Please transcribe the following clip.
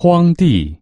荒地。